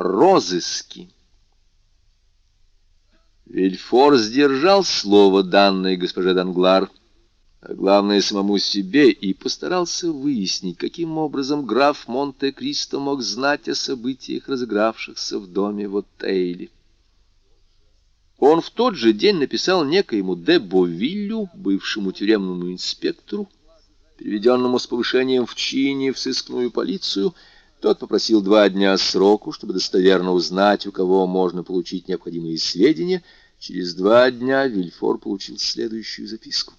Розыски. Вильфор сдержал слово, данное госпоже Данглар, а главное самому себе, и постарался выяснить, каким образом граф Монте-Кристо мог знать о событиях, разыгравшихся в доме в Оттейле. Он в тот же день написал некоему де Бовиллю, бывшему тюремному инспектору, переведенному с повышением в чине в сыскную полицию, тот попросил два дня сроку, чтобы достоверно узнать, у кого можно получить необходимые сведения. Через два дня Вильфор получил следующую записку.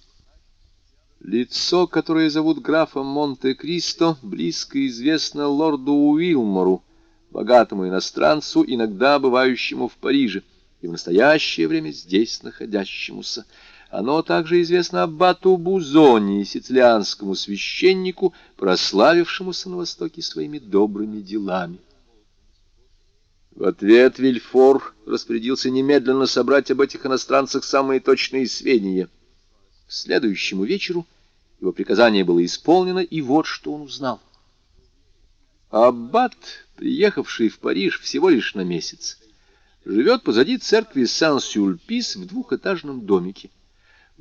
Лицо, которое зовут графом Монте-Кристо, близко известно лорду Уилмору, богатому иностранцу, иногда бывающему в Париже, и в настоящее время здесь находящемуся. Оно также известно аббату Бузони, сицилианскому священнику, прославившемуся на Востоке своими добрыми делами. В ответ Вильфор распорядился немедленно собрать об этих иностранцах самые точные сведения. К следующему вечеру его приказание было исполнено, и вот что он узнал. Аббат, приехавший в Париж всего лишь на месяц, живет позади церкви Сан-Сюльпис в двухэтажном домике.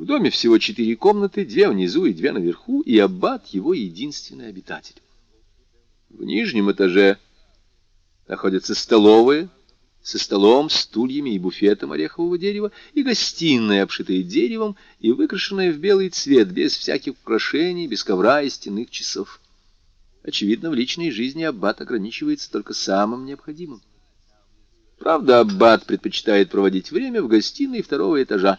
В доме всего четыре комнаты, две внизу и две наверху, и аббат его единственный обитатель. В нижнем этаже находятся столовые, со столом, стульями и буфетом орехового дерева, и гостиная, обшитая деревом и выкрашенная в белый цвет, без всяких украшений, без ковра и стенных часов. Очевидно, в личной жизни аббат ограничивается только самым необходимым. Правда, аббат предпочитает проводить время в гостиной второго этажа,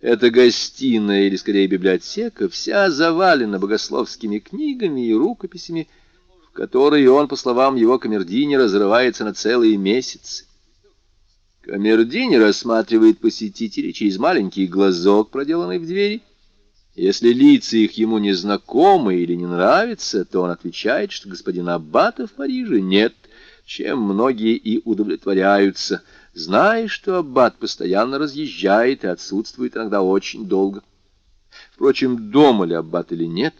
эта гостиная, или скорее библиотека, вся завалена богословскими книгами и рукописями, в которые он, по словам его камердинера, разрывается на целые месяцы. Камердинер рассматривает посетителей через маленький глазок, проделанный в двери. Если лица их ему не знакомы или не нравятся, то он отвечает, что господин Аббата в Париже нет, чем многие и удовлетворяются — зная, что аббат постоянно разъезжает и отсутствует иногда очень долго. Впрочем, дома ли аббат или нет,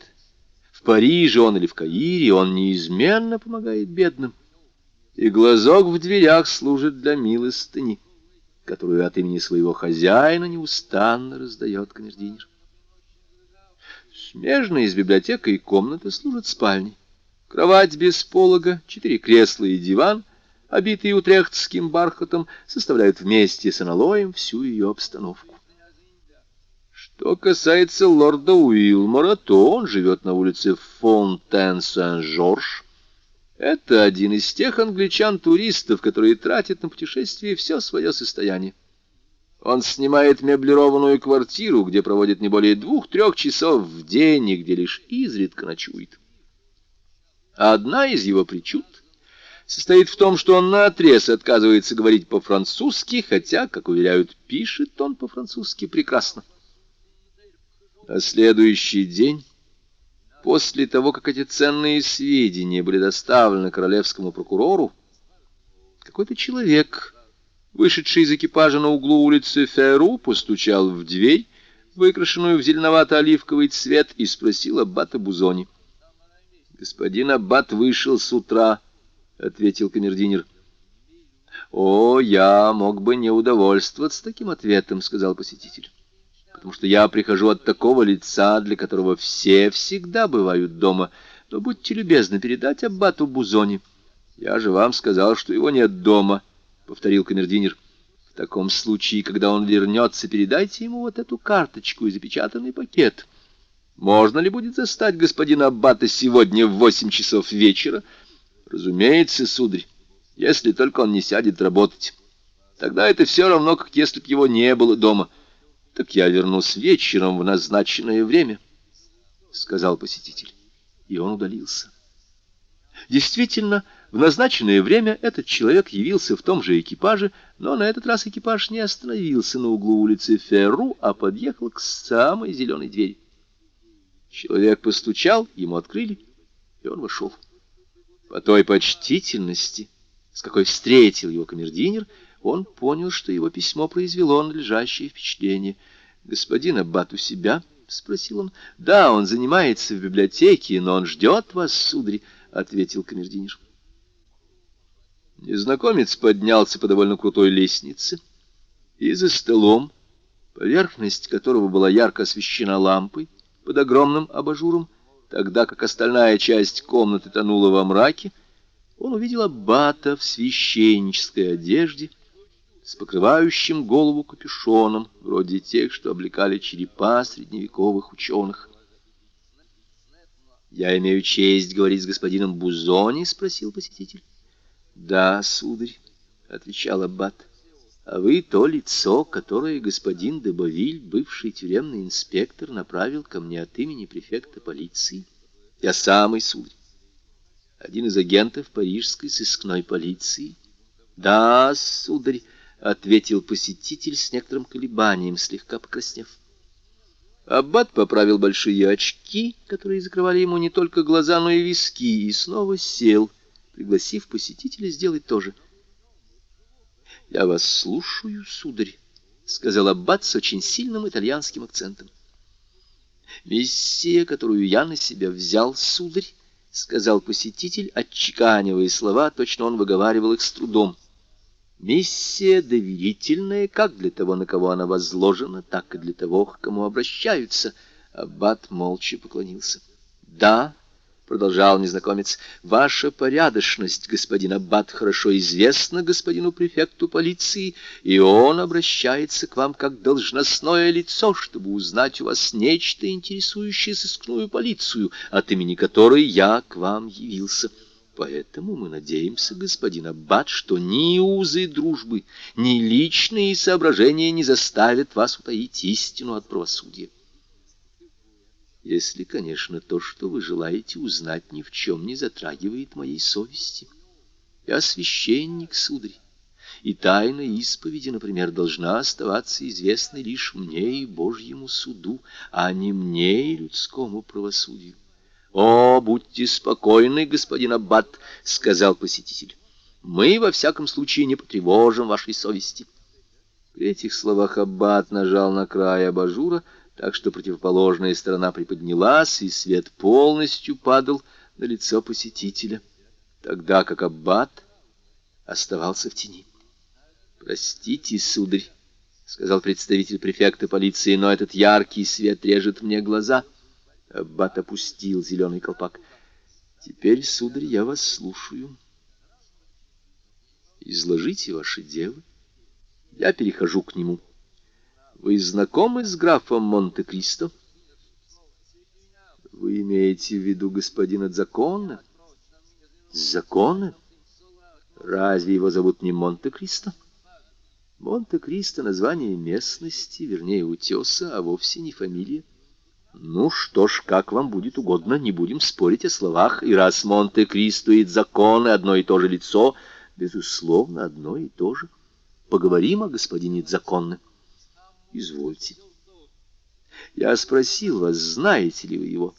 в Париже он или в Каире, он неизменно помогает бедным. И глазок в дверях служит для милостыни, которую от имени своего хозяина неустанно раздает камердинер. Смежные с библиотекой комнаты служат спальней. Кровать без полога, четыре кресла и диван — обитые утрехтским бархатом, составляют вместе с аналоем всю ее обстановку. Что касается лорда Уилмора, то он живет на улице Фонтен-Сен-Жорж. Это один из тех англичан-туристов, которые тратят на путешествие все свое состояние. Он снимает меблированную квартиру, где проводит не более двух-трех часов в день и где лишь изредка ночует. Одна из его причуд — состоит в том, что он наотрез отказывается говорить по-французски, хотя, как уверяют, пишет он по-французски прекрасно. На следующий день, после того, как эти ценные сведения были доставлены королевскому прокурору, какой-то человек, вышедший из экипажа на углу улицы Ферру, постучал в дверь, выкрашенную в зеленовато-оливковый цвет, и спросил аббата Бузони. Господин аббат вышел с утра, —— ответил камердинер. «О, я мог бы не удовольствоваться таким ответом», — сказал посетитель, «потому что я прихожу от такого лица, для которого все всегда бывают дома. Но будьте любезны передать аббату Бузони. Я же вам сказал, что его нет дома», — повторил камердинер. «В таком случае, когда он вернется, передайте ему вот эту карточку и запечатанный пакет. Можно ли будет застать господина аббата сегодня в восемь часов вечера?» Разумеется, сударь, если только он не сядет работать. Тогда это все равно, как если б его не было дома. Так я вернусь вечером в назначенное время, — сказал посетитель. И он удалился. Действительно, в назначенное время этот человек явился в том же экипаже, но на этот раз экипаж не остановился на углу улицы Ферру, а подъехал к самой зеленой двери. Человек постучал, ему открыли, и он вошел. По той почтительности, с какой встретил его камердинер, он понял, что его письмо произвело надлежащее впечатление. «Господин Аббат у себя?» — спросил он. «Да, он занимается в библиотеке, но он ждет вас, сударь», — ответил камердинер. Незнакомец поднялся по довольно крутой лестнице, и за столом, поверхность которого была ярко освещена лампой под огромным абажуром, тогда как остальная часть комнаты тонула во мраке, он увидел аббата в священнической одежде с покрывающим голову капюшоном, вроде тех, что облекали черепа средневековых ученых. «Я имею честь говорить с господином Бузони?» — спросил посетитель. «Да, сударь», — отвечал аббат. «А вы то лицо, которое господин Дебовиль, бывший тюремный инспектор, направил ко мне от имени префекта полиции. Я самый сударь. Один из агентов парижской сыскной полиции». «Да, сударь», — ответил посетитель с некоторым колебанием, слегка покраснев. Аббат поправил большие очки, которые закрывали ему не только глаза, но и виски, и снова сел, пригласив посетителя сделать то же. «Я вас слушаю, сударь», — сказал Аббат с очень сильным итальянским акцентом. «Миссия, которую я на себя взял, сударь», — сказал посетитель, отчеканивая слова, точно он выговаривал их с трудом. Миссия доверительная как для того, на кого она возложена, так и для того, к кому обращаются. Аббат молча поклонился. «Да», — продолжал незнакомец, — «ваша порядочность, господин Аббат, хорошо известна господину префекту полиции, и он обращается к вам как должностное лицо, чтобы узнать у вас нечто, интересующее сыскную полицию, от имени которой я к вам явился». Поэтому мы надеемся, господин Аббат, что ни узы дружбы, ни личные соображения не заставят вас утаить истину от правосудия. Если, конечно, то, что вы желаете узнать, ни в чем не затрагивает моей совести. Я священник, сударь, и тайна исповеди, например, должна оставаться известной лишь мне и Божьему суду, а не мне и людскому правосудию. «О, будьте спокойны, господин Аббат», — сказал посетитель. «Мы, во всяком случае, не потревожим вашей совести». При этих словах Аббат нажал на край абажура, так что противоположная сторона приподнялась, и свет полностью падал на лицо посетителя, тогда как Аббат оставался в тени. «Простите, сударь», — сказал представитель префекта полиции, — «но этот яркий свет режет мне глаза». Аббат опустил зеленый колпак. «Теперь, сударь, я вас слушаю. Изложите ваше дело. Я перехожу к нему. Вы знакомы с графом Монте-Кристо?» «Вы имеете в виду господина Законна?» «Законна? Разве его зовут не Монте-Кристо?» Монте-Кристо — название местности, вернее, утеса, а вовсе не фамилия. Ну что ж, как вам будет угодно, не будем спорить о словах. И раз Монте-Кристо и законы одно и то же лицо, безусловно, одно и то же. Поговорим о господине Дзаконне. Извольте. Я спросил вас, знаете ли вы его?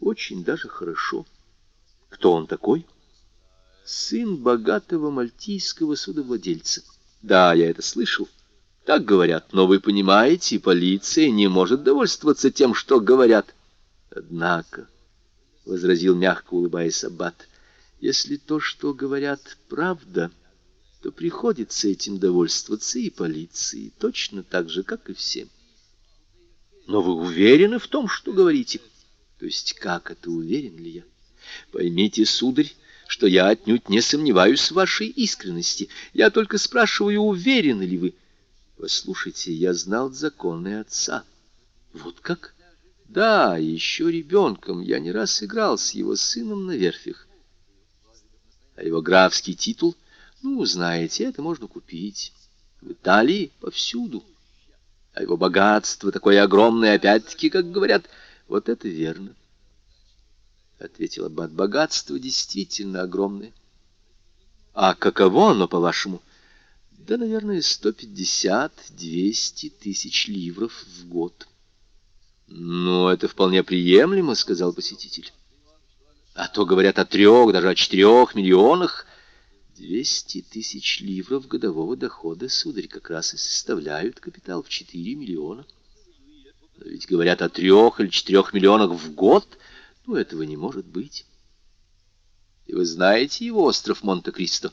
Очень даже хорошо. Кто он такой? Сын богатого мальтийского судовладельца. Да, я это слышал. Так говорят, но вы понимаете, полиция не может довольствоваться тем, что говорят. Однако, — возразил мягко улыбаясь Аббат, — если то, что говорят, правда, то приходится этим довольствоваться и полиции, точно так же, как и всем. Но вы уверены в том, что говорите? То есть как это уверен ли я? Поймите, сударь, что я отнюдь не сомневаюсь в вашей искренности. Я только спрашиваю, уверены ли вы, Послушайте, я знал законы отца. Вот как? Да, еще ребенком я не раз играл с его сыном на верфях. А его графский титул, ну, знаете, это можно купить. В Италии повсюду. А его богатство такое огромное, опять-таки, как говорят, вот это верно. Ответил Аббат, богатство действительно огромное. А каково оно, по-вашему? — да, наверное, 150-200 тысяч ливров в год. «Ну, это вполне приемлемо», — сказал посетитель. «А то говорят о трех, даже о четырех миллионах». «Двести тысяч ливров годового дохода, сударь, как раз и составляют капитал в четыре миллиона. Но ведь говорят о трех или четырех миллионах в год. Ну, этого не может быть. И вы знаете его остров Монте-Кристо?»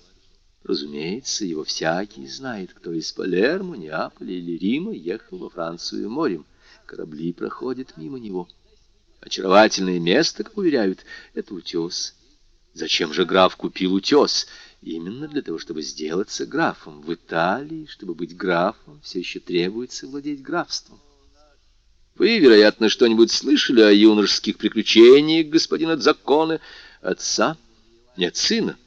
Разумеется, его всякий знает, кто из Палермо, Неаполя или Рима ехал во Францию морем. Корабли проходят мимо него. Очаровательное место, как уверяют, это утес. Зачем же граф купил утес? Именно для того, чтобы сделаться графом. В Италии, чтобы быть графом, все еще требуется владеть графством. Вы, вероятно, что-нибудь слышали о юношеских приключениях господина Дзаконе, отца? Нет, сына.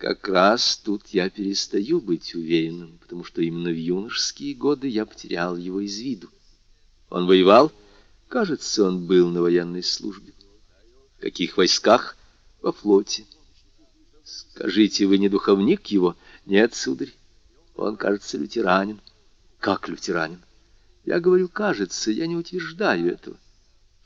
Как раз тут я перестаю быть уверенным, потому что именно в юношеские годы я потерял его из виду. Он воевал? Кажется, он был на военной службе. В каких войсках? Во флоте. Скажите, вы не духовник его? Нет, сударь. Он, кажется, лютеранин. Как лютеранин? Я говорю «кажется», я не утверждаю этого.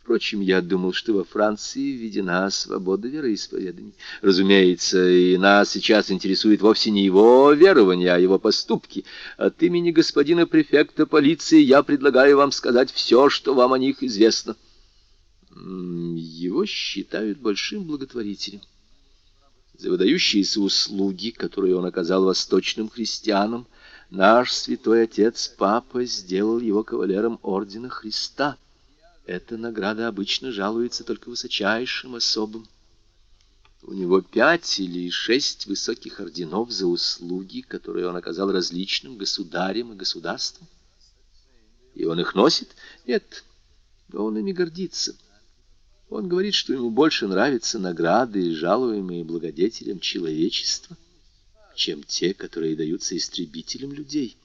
Впрочем, я думал, что во Франции введена свобода вероисповеданий. Разумеется, и нас сейчас интересует вовсе не его верование, а его поступки. От имени господина префекта полиции я предлагаю вам сказать все, что вам о них известно. Его считают большим благотворителем. За выдающиеся услуги, которые он оказал восточным христианам, Наш святой отец Папа сделал его кавалером Ордена Христа. Эта награда обычно жалуется только высочайшим особам. У него пять или шесть высоких орденов за услуги, которые он оказал различным государям и государствам. И он их носит? Нет, но он ими гордится. Он говорит, что ему больше нравятся награды, жалуемые благодетелям человечества, чем те, которые даются истребителям людей.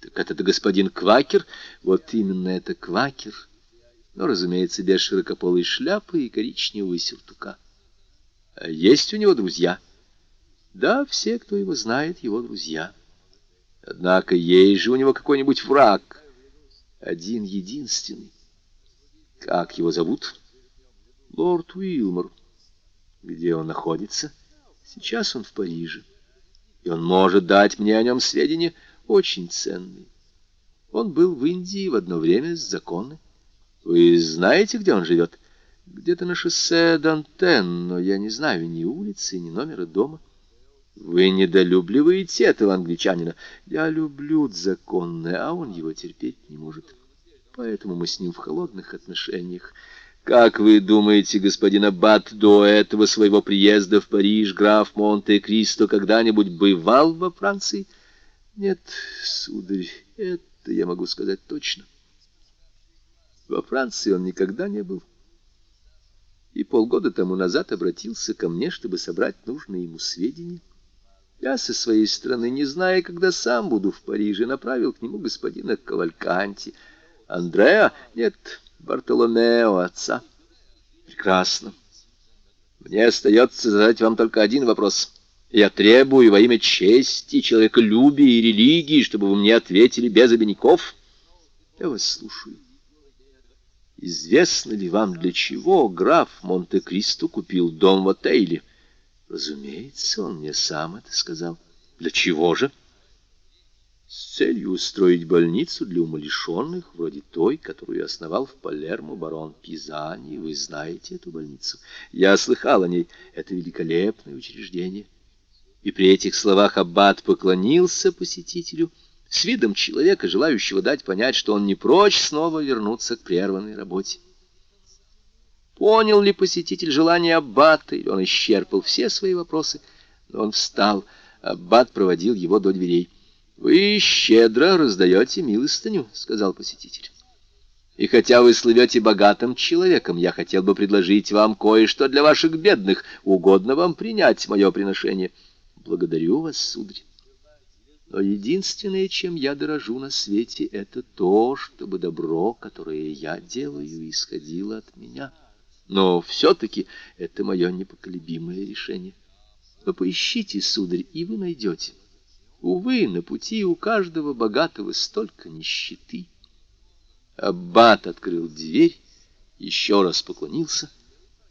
Так это господин Квакер? Вот именно это Квакер. Но, разумеется, без широкополой шляпы и коричневого сюртука. А есть у него друзья? Да, все, кто его знает, его друзья. Однако есть же у него какой-нибудь враг. Один единственный. Как его зовут? Лорд Уилмор. Где он находится? Сейчас он в Париже и он может дать мне о нем сведения очень ценные. Он был в Индии в одно время с законной. Вы знаете, где он живет? Где-то на шоссе Дантен, но я не знаю ни улицы, ни номера дома. Вы недолюбливаете этого англичанина. Я люблю законное, а он его терпеть не может. Поэтому мы с ним в холодных отношениях. Как вы думаете, господин Аббат, до этого своего приезда в Париж граф Монте-Кристо когда-нибудь бывал во Франции? Нет, сударь, это я могу сказать точно. Во Франции он никогда не был. И полгода тому назад обратился ко мне, чтобы собрать нужные ему сведения. Я со своей стороны, не зная, когда сам буду в Париже, направил к нему господина Кавальканти. Андреа? Нет, Бартоломео, отца. Прекрасно. Мне остается задать вам только один вопрос. Я требую во имя чести, человеколюбия и религии, чтобы вы мне ответили без обиняков. Я вас слушаю. Известно ли вам, для чего граф Монте-Кристо купил дом в отеле? Разумеется, он мне сам это сказал. Для чего же? — с целью устроить больницу для умалишенных, вроде той, которую основал в Палермо барон Пизани. Вы знаете эту больницу? Я слыхал о ней. Это великолепное учреждение. И при этих словах аббат поклонился посетителю с видом человека, желающего дать понять, что он не прочь снова вернуться к прерванной работе. Понял ли посетитель желание аббата, или он исчерпал все свои вопросы? Но он встал. Аббат проводил его до дверей. «Вы щедро раздаете милостыню», — сказал посетитель. «И хотя вы слывете богатым человеком, я хотел бы предложить вам кое-что для ваших бедных. Угодно вам принять мое приношение». «Благодарю вас, сударь. Но единственное, чем я дорожу на свете, это то, чтобы добро, которое я делаю, исходило от меня. Но все-таки это мое непоколебимое решение. Но поищите, сударь, и вы найдете». Увы, на пути у каждого богатого столько нищеты. Аббат открыл дверь, еще раз поклонился.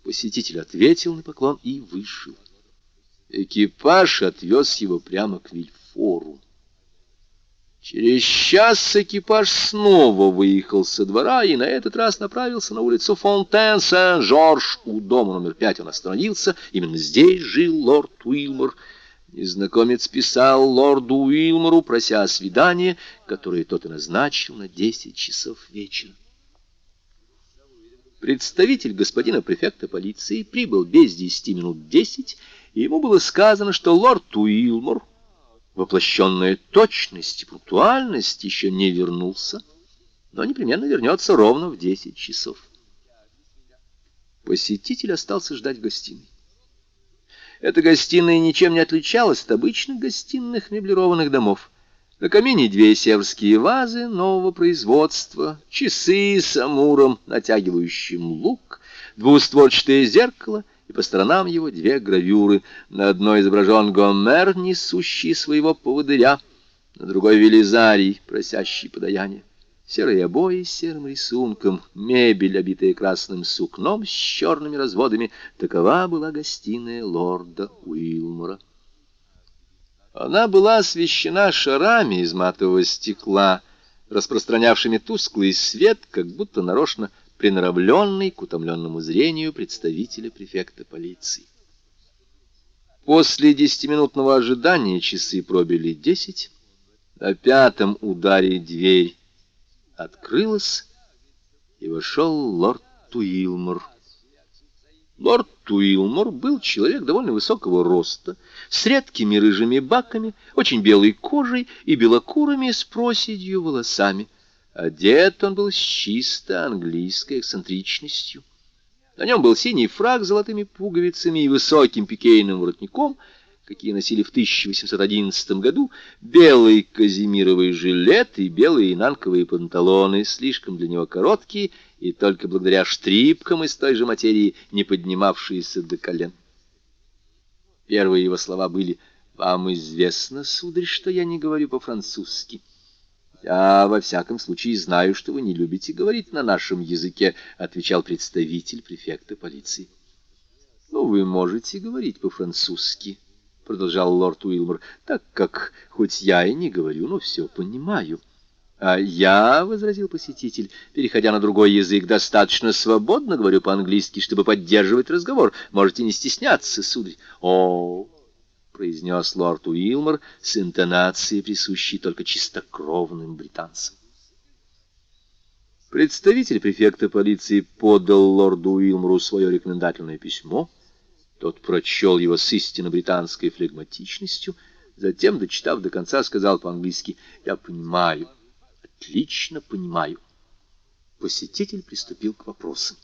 Посетитель ответил на поклон и вышел. Экипаж отвез его прямо к Вильфору. Через час экипаж снова выехал со двора и на этот раз направился на улицу Фонтен-Сен-Жорж. У дома номер пять он остановился. Именно здесь жил лорд Уилмор. Незнакомец писал лорду Уилмору, прося о свидании, которое тот и назначил на десять часов вечера. Представитель господина префекта полиции прибыл без десяти минут десять, и ему было сказано, что лорд Уилмор, воплощенная точность и пунктуальность, еще не вернулся, но непременно вернется ровно в десять часов. Посетитель остался ждать в гостиной. Эта гостиная ничем не отличалась от обычных гостиных меблированных домов. На камине две северские вазы нового производства, часы с амуром, натягивающим лук, двустворчатое зеркало и по сторонам его две гравюры. На одной изображен Гомер, несущий своего поводыря, на другой — Велизарий, просящий подаяние. Серые обои с серым рисунком, мебель, обитая красным сукном с черными разводами. Такова была гостиная лорда Уилмора. Она была освещена шарами из матового стекла, распространявшими тусклый свет, как будто нарочно приноровленный к утомленному зрению представителя префекта полиции. После десятиминутного ожидания часы пробили десять. На пятом ударе дверь открылась, и вошел лорд Туилмор. Лорд Туилмор был человек довольно высокого роста, с редкими рыжими баками, очень белой кожей и белокурыми с проседью волосами. Одет он был с чисто английской эксцентричностью. На нем был синий фраг с золотыми пуговицами и высоким пикейным воротником, какие носили в 1811 году, белый казимировый жилет и белые нанковые панталоны, слишком для него короткие и только благодаря штрипкам из той же материи, не поднимавшиеся до колен. Первые его слова были «Вам известно, сударь, что я не говорю по-французски». «Я, во всяком случае, знаю, что вы не любите говорить на нашем языке», — отвечал представитель префекта полиции. «Ну, вы можете говорить по-французски», — продолжал лорд Уилмор, «так как, хоть я и не говорю, но все понимаю». А я, — возразил посетитель, переходя на другой язык, — достаточно свободно говорю по-английски, чтобы поддерживать разговор. Можете не стесняться, сударь. О, — произнес лорд Уилмор с интонацией, присущей только чистокровным британцам. Представитель префекта полиции подал лорду Уилмору свое рекомендательное письмо. Тот прочел его с истинно британской флегматичностью, затем, дочитав до конца, сказал по-английски «Я понимаю» отлично понимаю. Посетитель приступил к вопросам.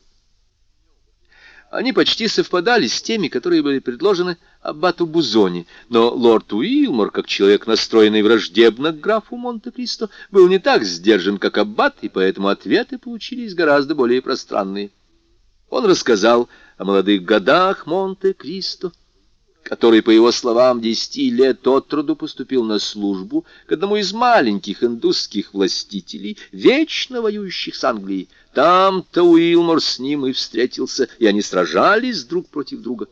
Они почти совпадали с теми, которые были предложены аббату Бузони, но лорд Уилмор, как человек, настроенный враждебно к графу Монте-Кристо, был не так сдержан, как аббат, и поэтому ответы получились гораздо более пространные. Он рассказал о молодых годах Монте-Кристо, который, по его словам, десяти лет от труду поступил на службу к одному из маленьких индусских властителей, вечно воюющих с Англией. Там-то Уилмор с ним и встретился, и они сражались друг против друга.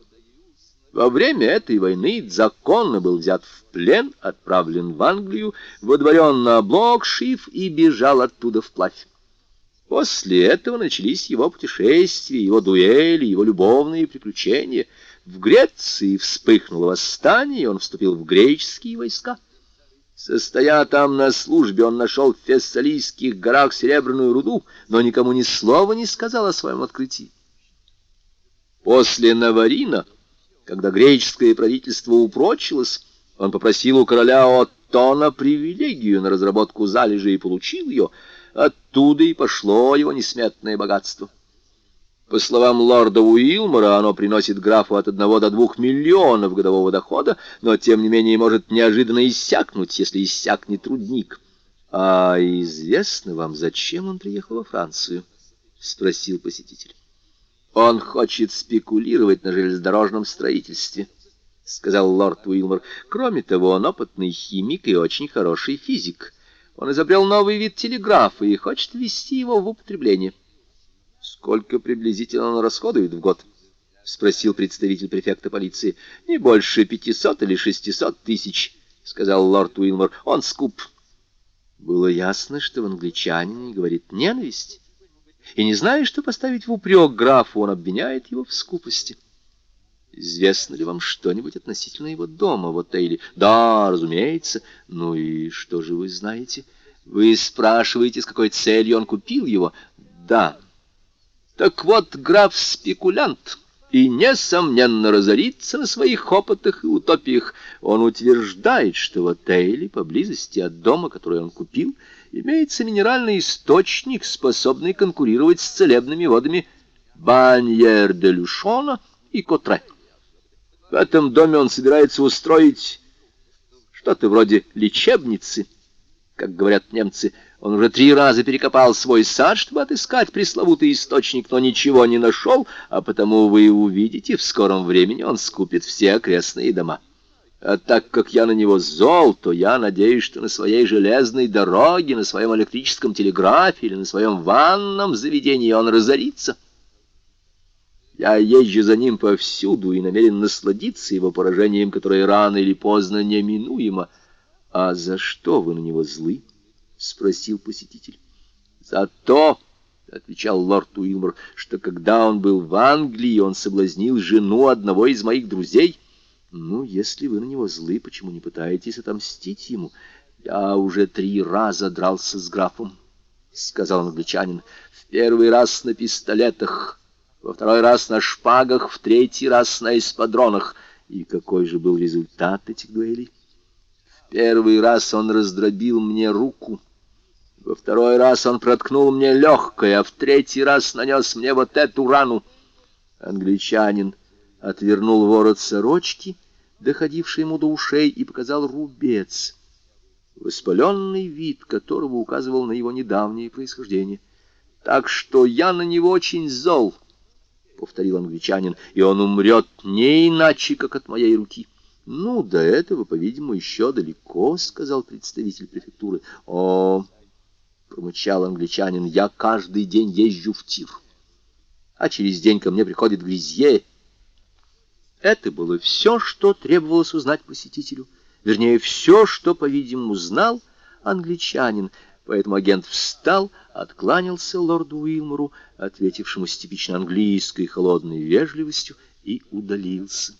Во время этой войны законно был взят в плен, отправлен в Англию, водворен на Блокшиф и бежал оттуда вплавь. После этого начались его путешествия, его дуэли, его любовные приключения — в Греции вспыхнуло восстание, и он вступил в греческие войска. Состоя там на службе, он нашел в Фессалийских горах серебряную руду, но никому ни слова не сказал о своем открытии. После Наварина, когда греческое правительство упрочилось, он попросил у короля Оттона привилегию на разработку залежи и получил ее. Оттуда и пошло его несметное богатство. По словам лорда Уилмора, оно приносит графу от одного до двух миллионов годового дохода, но, тем не менее, может неожиданно иссякнуть, если иссякнет трудник. — А известно вам, зачем он приехал во Францию? — спросил посетитель. — Он хочет спекулировать на железнодорожном строительстве, — сказал лорд Уилмор. — Кроме того, он опытный химик и очень хороший физик. Он изобрел новый вид телеграфа и хочет ввести его в употребление. — Сколько приблизительно он расходует в год? — спросил представитель префекта полиции. — Не больше пятисот или шестисот тысяч, — сказал лорд Уилмор. — Он скуп. Было ясно, что в англичанине говорит ненависть. И не зная, что поставить в упрек графу, он обвиняет его в скупости. Известно ли вам что-нибудь относительно его дома в отеле? Да, разумеется. Ну и что же вы знаете? Вы спрашиваете, с какой целью он купил его? Да. Так вот, граф-спекулянт и, несомненно, разорится на своих опытах и утопиях. Он утверждает, что в отеле, поблизости от дома, который он купил, имеется минеральный источник, способный конкурировать с целебными водами Баньер-де-Люшона и Котре. В этом доме он собирается устроить что-то вроде лечебницы, как говорят немцы. Он уже три раза перекопал свой сад, чтобы отыскать пресловутый источник, но ничего не нашел, а потому вы увидите, в скором времени он скупит все окрестные дома. А так как я на него зол, то я надеюсь, что на своей железной дороге, на своем электрическом телеграфе или на своем ванном заведении он разорится. Я езжу за ним повсюду и намерен насладиться его поражением, которое рано или поздно неминуемо. — А за что вы на него злы? — спросил посетитель. — За то, — отвечал лорд Уилмор, — что когда он был в Англии, он соблазнил жену одного из моих друзей. — Ну, если вы на него злы, почему не пытаетесь отомстить ему? Я уже три раза дрался с графом, — сказал англичанин. — В первый раз на пистолетах во второй раз на шпагах, в третий раз на эспадронах. И какой же был результат этих дуэлей? В первый раз он раздробил мне руку, во второй раз он проткнул мне легкое, а в третий раз нанес мне вот эту рану. Англичанин отвернул ворот сорочки, доходивший ему до ушей, и показал рубец, воспаленный вид которого указывал на его недавнее происхождение. Так что я на него очень зол, повторил англичанин, — и он умрет не иначе, как от моей руки. — Ну, до этого, по-видимому, еще далеко, — сказал представитель префектуры. — О, — промычал англичанин, — я каждый день езжу в тир, а через день ко мне приходит Гризье. Это было все, что требовалось узнать посетителю, вернее, все, что, по-видимому, знал англичанин — Поэтому агент встал, откланялся лорду Уилмору, ответившему с типично английской холодной вежливостью, и удалился.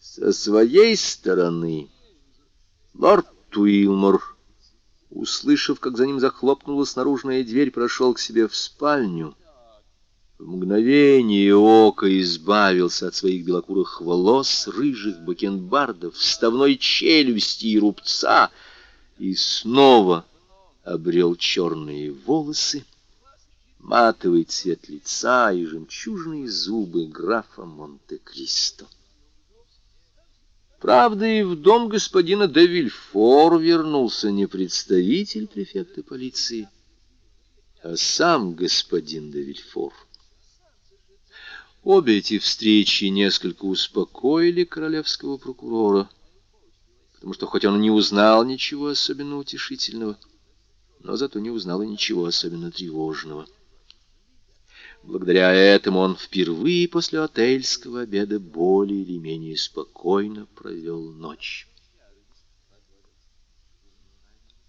Со своей стороны лорд Уилмор, услышав, как за ним захлопнулась наружная дверь, прошел к себе в спальню. В мгновение ока избавился от своих белокурых волос, рыжих бакенбардов, вставной челюсти и рубца — и снова обрел черные волосы, матовый цвет лица и жемчужные зубы графа Монте-Кристо. Правда, и в дом господина де Вильфор вернулся не представитель префекта полиции, а сам господин де Вильфор. Обе эти встречи несколько успокоили королевского прокурора, потому что хоть он не узнал ничего особенно утешительного, но зато не узнал и ничего особенно тревожного. Благодаря этому он впервые после отельского обеда более или менее спокойно провел ночь.